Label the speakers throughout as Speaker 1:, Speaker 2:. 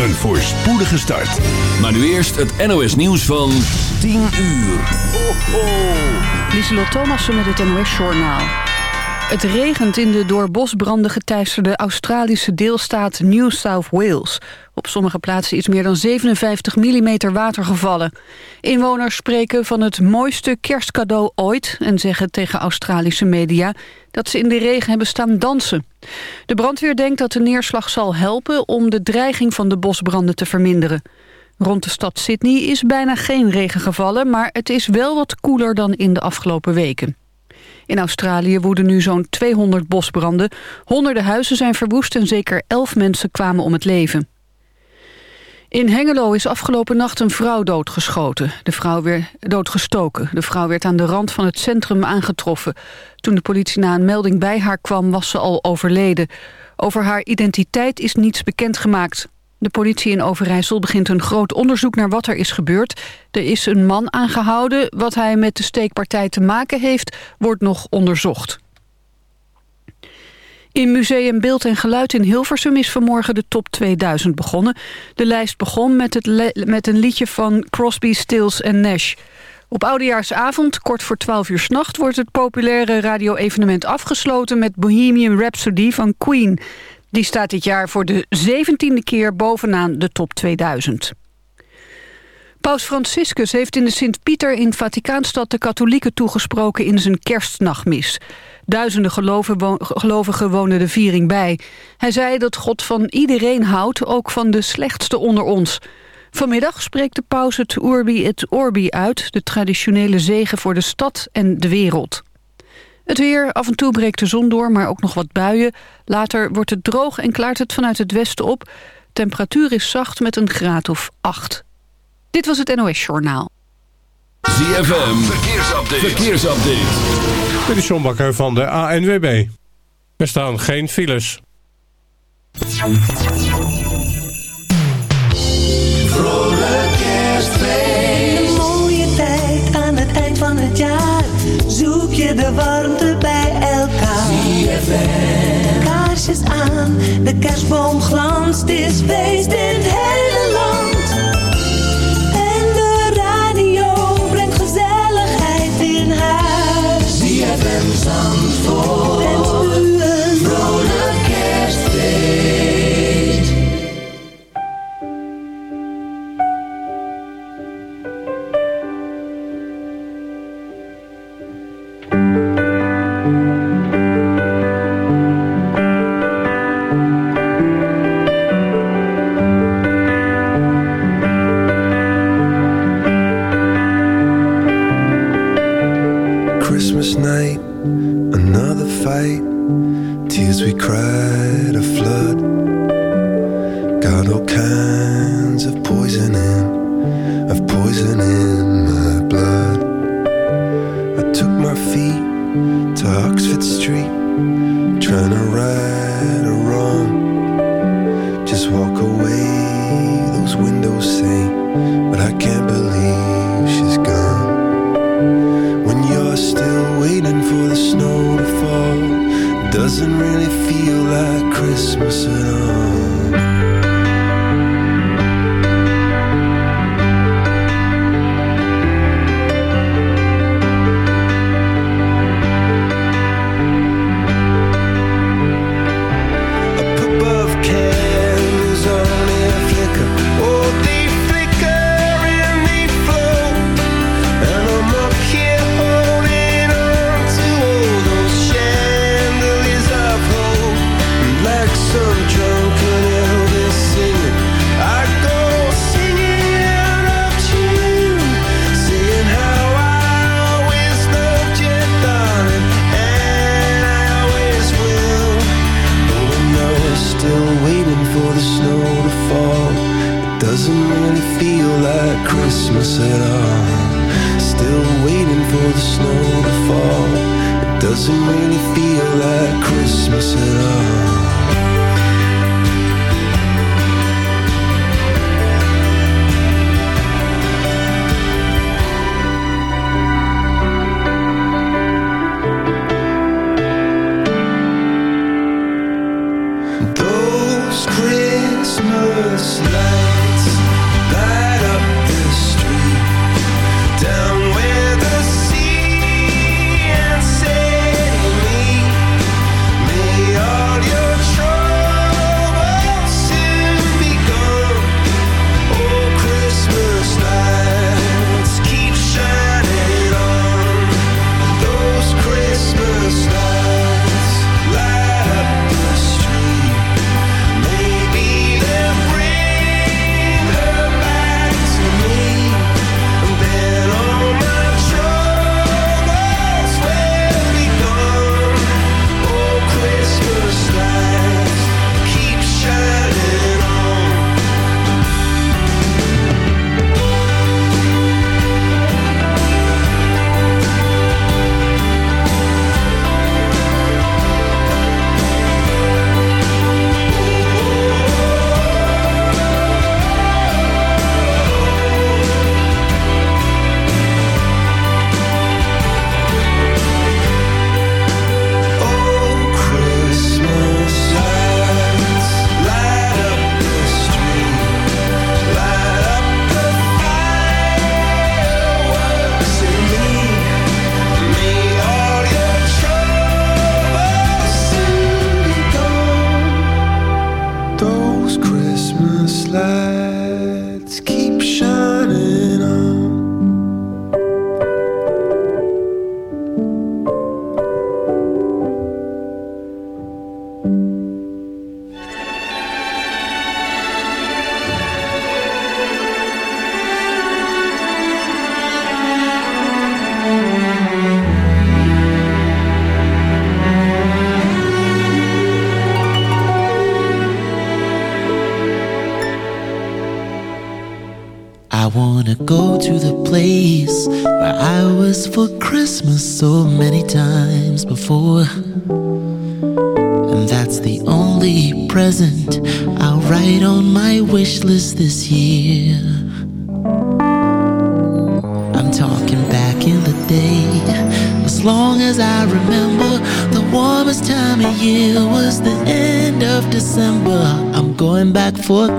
Speaker 1: Een voorspoedige start.
Speaker 2: Maar nu eerst het NOS nieuws van 10 uur. Ho, ho.
Speaker 3: Lieselot Thomassen met het NOS-journaal. Het regent in de door bosbranden geteisterde Australische deelstaat New South Wales. Op sommige plaatsen is meer dan 57 mm water gevallen. Inwoners spreken van het mooiste kerstcadeau ooit... en zeggen tegen Australische media dat ze in de regen hebben staan dansen. De brandweer denkt dat de neerslag zal helpen... om de dreiging van de bosbranden te verminderen. Rond de stad Sydney is bijna geen regen gevallen... maar het is wel wat koeler dan in de afgelopen weken. In Australië woeden nu zo'n 200 bosbranden. Honderden huizen zijn verwoest en zeker 11 mensen kwamen om het leven. In Hengelo is afgelopen nacht een vrouw doodgeschoten. De vrouw werd doodgestoken. De vrouw werd aan de rand van het centrum aangetroffen. Toen de politie na een melding bij haar kwam, was ze al overleden. Over haar identiteit is niets bekendgemaakt. De politie in Overijssel begint een groot onderzoek naar wat er is gebeurd. Er is een man aangehouden. Wat hij met de steekpartij te maken heeft, wordt nog onderzocht. In Museum Beeld en Geluid in Hilversum is vanmorgen de top 2000 begonnen. De lijst begon met, het met een liedje van Crosby, Stills en Nash. Op oudejaarsavond, kort voor 12 uur s'nacht... wordt het populaire radio-evenement afgesloten met Bohemian Rhapsody van Queen. Die staat dit jaar voor de zeventiende keer bovenaan de top 2000. Paus Franciscus heeft in de Sint-Pieter in Vaticaanstad de katholieken toegesproken in zijn kerstnachtmis. Duizenden gelovigen wonen de viering bij. Hij zei dat God van iedereen houdt, ook van de slechtste onder ons. Vanmiddag spreekt de paus het Urbi et Orbi uit... de traditionele zegen voor de stad en de wereld. Het weer, af en toe breekt de zon door, maar ook nog wat buien. Later wordt het droog en klaart het vanuit het westen op. Temperatuur is zacht met een graad of 8. Dit was het NOS Journaal.
Speaker 2: ZFM, verkeersupdate. verkeersupdate.
Speaker 4: Dit is John Bakker van de ANWB. Er staan geen files.
Speaker 5: De kerstboom glanst. Is feest in het hele land.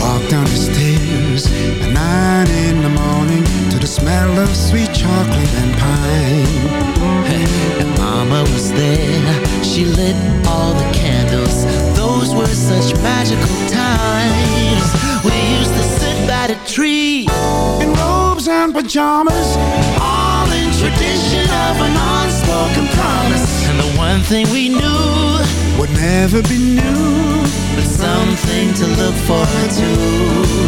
Speaker 6: Walk down the stairs at nine in the morning to the smell of sweet chocolate and pine.
Speaker 7: And Mama was there. She lit all the candles. Those were such magical times. We used to sit by the tree.
Speaker 6: In robes and pajamas,
Speaker 7: All in tradition of an unspoken promise. One thing we knew,
Speaker 6: would never be new.
Speaker 7: but something to look forward to.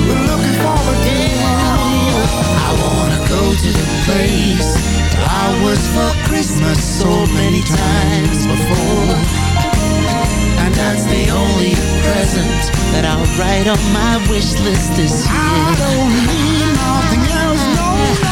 Speaker 6: We're looking forward to
Speaker 7: I wanna go to the place I was for Christmas so many times before.
Speaker 6: And
Speaker 7: Valentine's the only present that I'll write on my wish list this year.
Speaker 6: I don't need nothing else, no.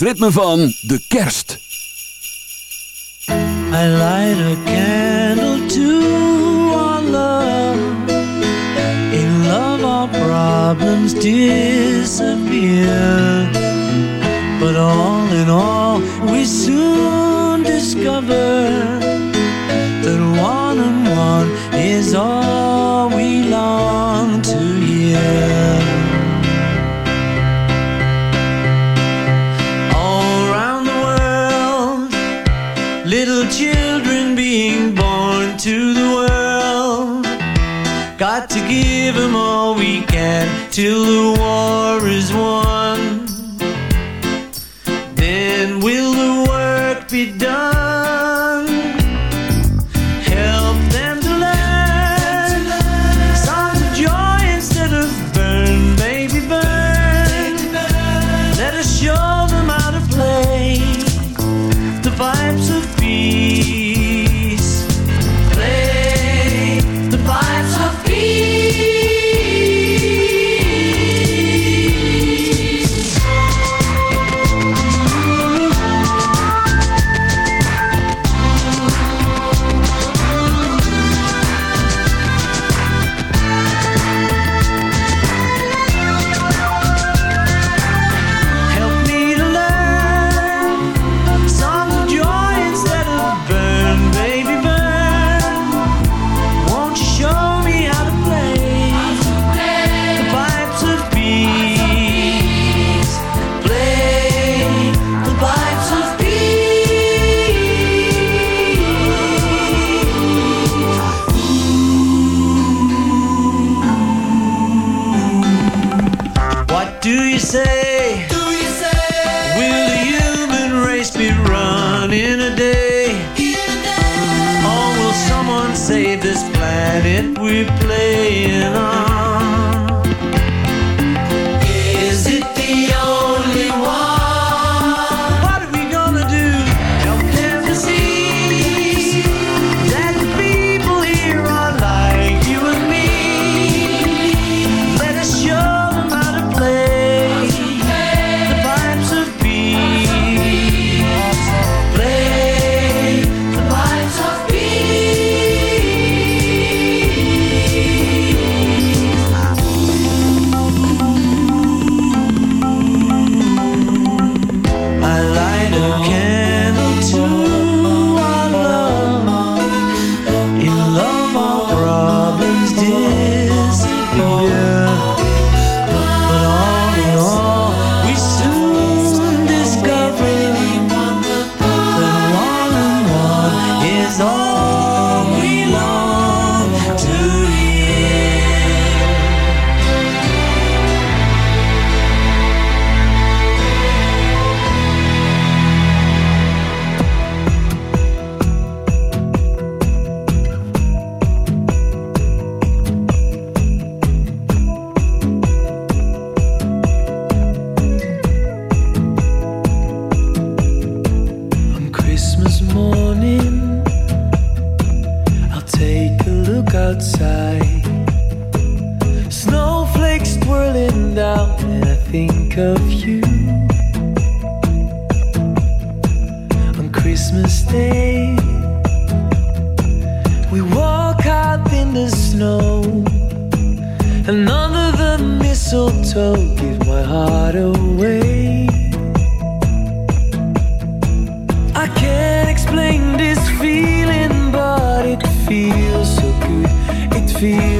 Speaker 5: het ritme van de kerst.
Speaker 8: I light a candle to our love. In love our problems disappear. mistletoe, give my heart away. I can't explain this feeling, but it feels so good. It feels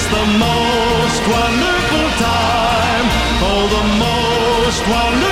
Speaker 9: Yes, the most wonderful time. Oh, the most wonderful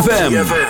Speaker 5: ZFM.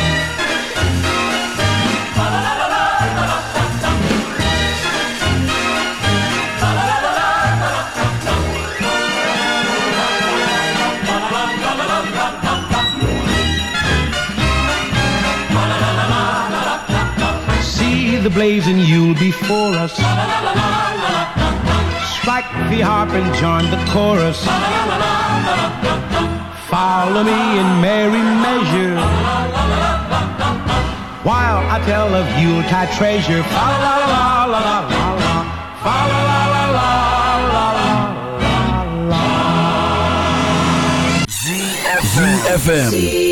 Speaker 10: The blazing Yule before us. Strike the harp and join the chorus. Follow me in merry measure. While I tell of Yuletide treasure. Fa la la la la la la. Fa la la la la la la.
Speaker 5: ZFM.
Speaker 11: The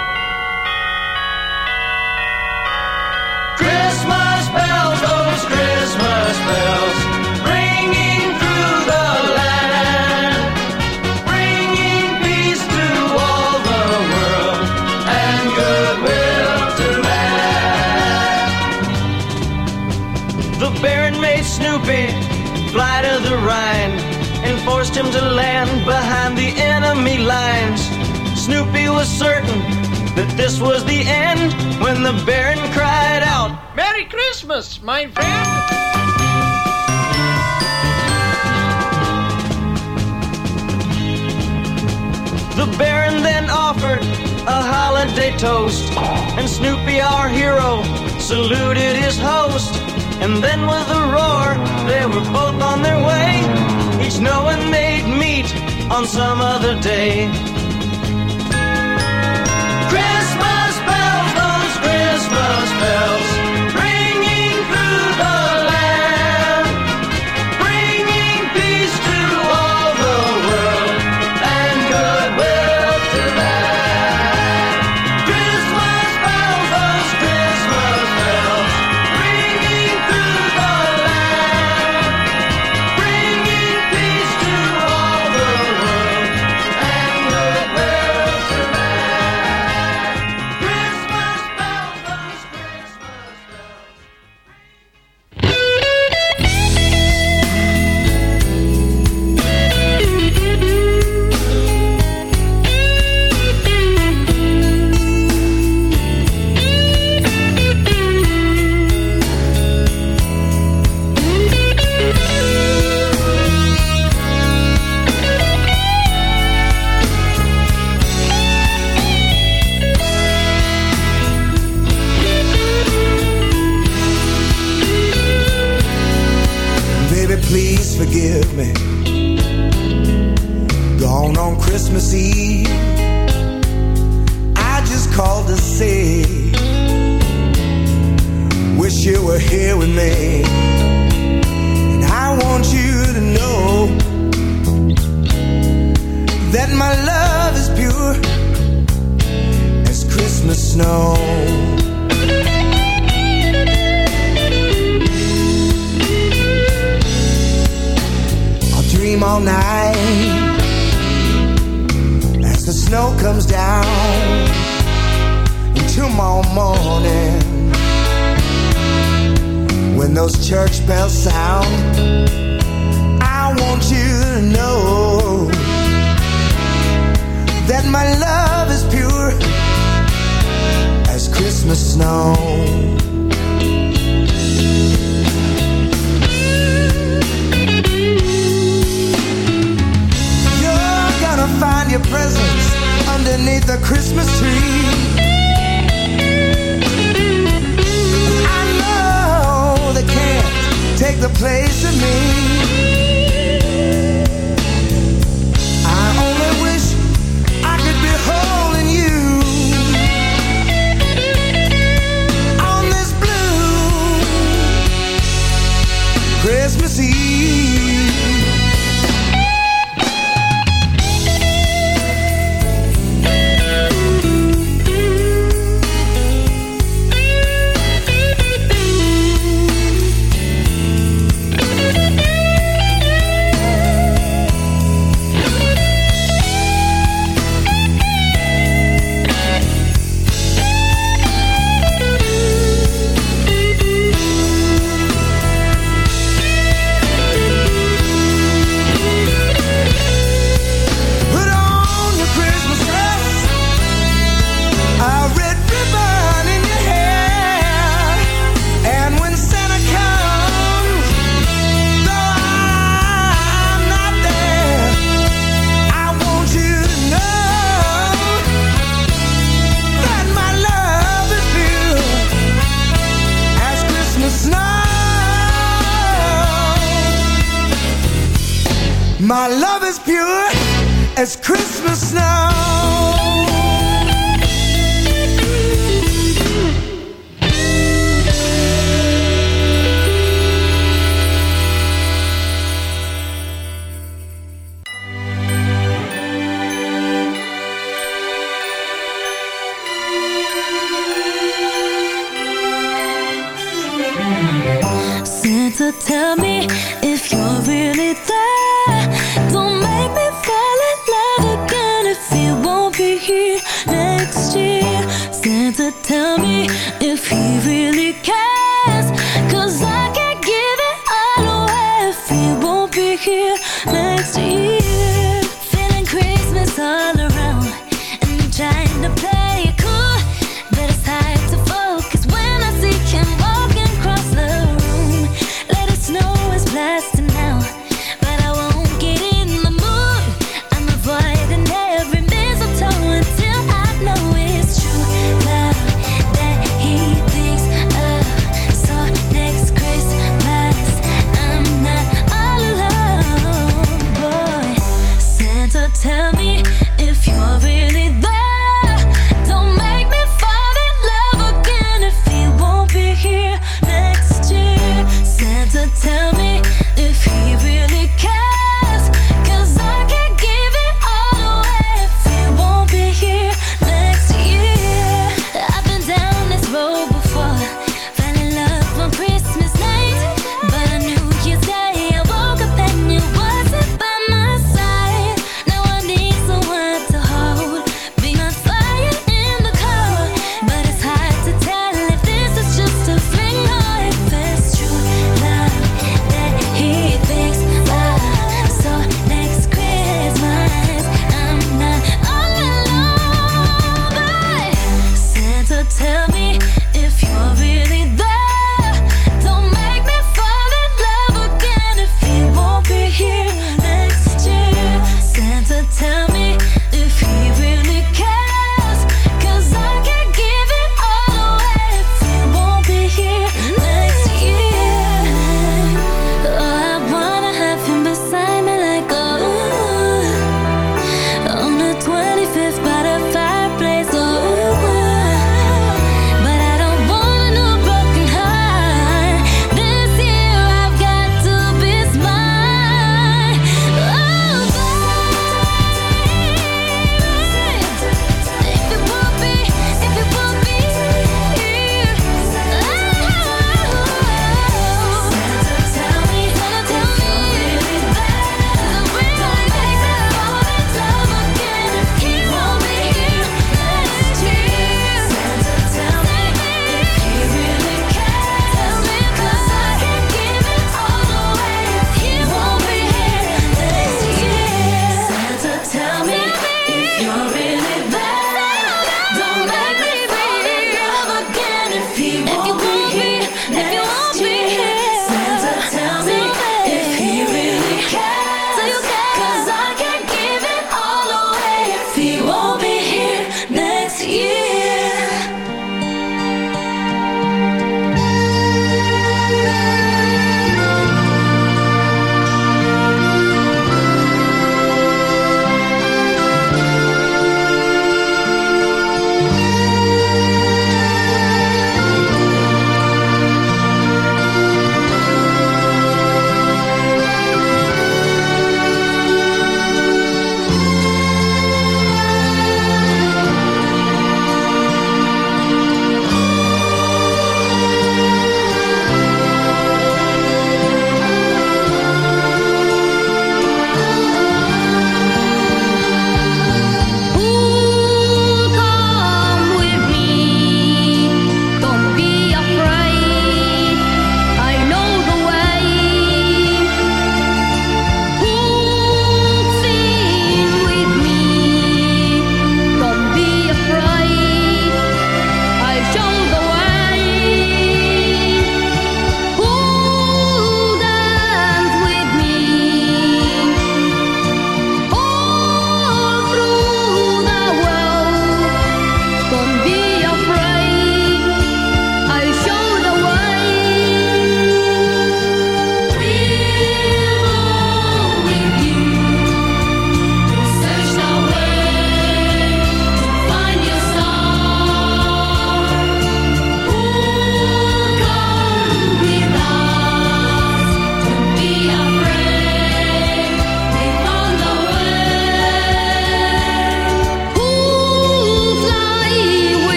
Speaker 11: Forced him to land behind the enemy lines. Snoopy was certain that this was the end when the Baron cried out,
Speaker 12: Merry Christmas, my friend.
Speaker 11: The Baron then offered a holiday toast, and Snoopy, our hero, saluted his host. And then with a roar, they were both on their way, each knowing they'd meet on some other day. Christmas bells, those Christmas bells,
Speaker 13: were here with me. And I want you to know that my love is pure as Christmas snow.
Speaker 14: I'll dream all night as the snow comes down until my morning when those church bells sound. I want you to know that my love is pure as Christmas snow. You're gonna find your presents underneath the Christmas tree. take the place of me.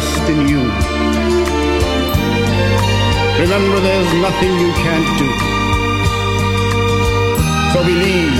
Speaker 15: Rest in you. Remember, there's nothing you can't do. So believe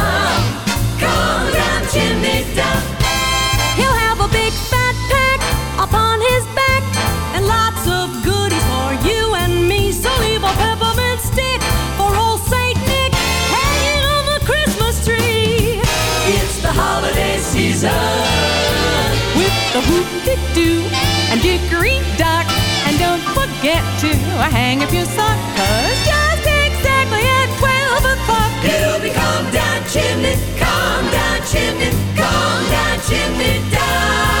Speaker 14: Chimney down.
Speaker 16: He'll have a big fat pack upon his back and lots of goodies for you and me. So leave a peppermint stick for old Saint Nick hanging on the Christmas tree.
Speaker 14: It's the holiday season.
Speaker 16: With the whoop-de-doo and dickory-dock. And don't forget to hang up your sock, 'cause just exactly at 12 o'clock
Speaker 14: He'll be come down chimney, chimney, come down chimney down.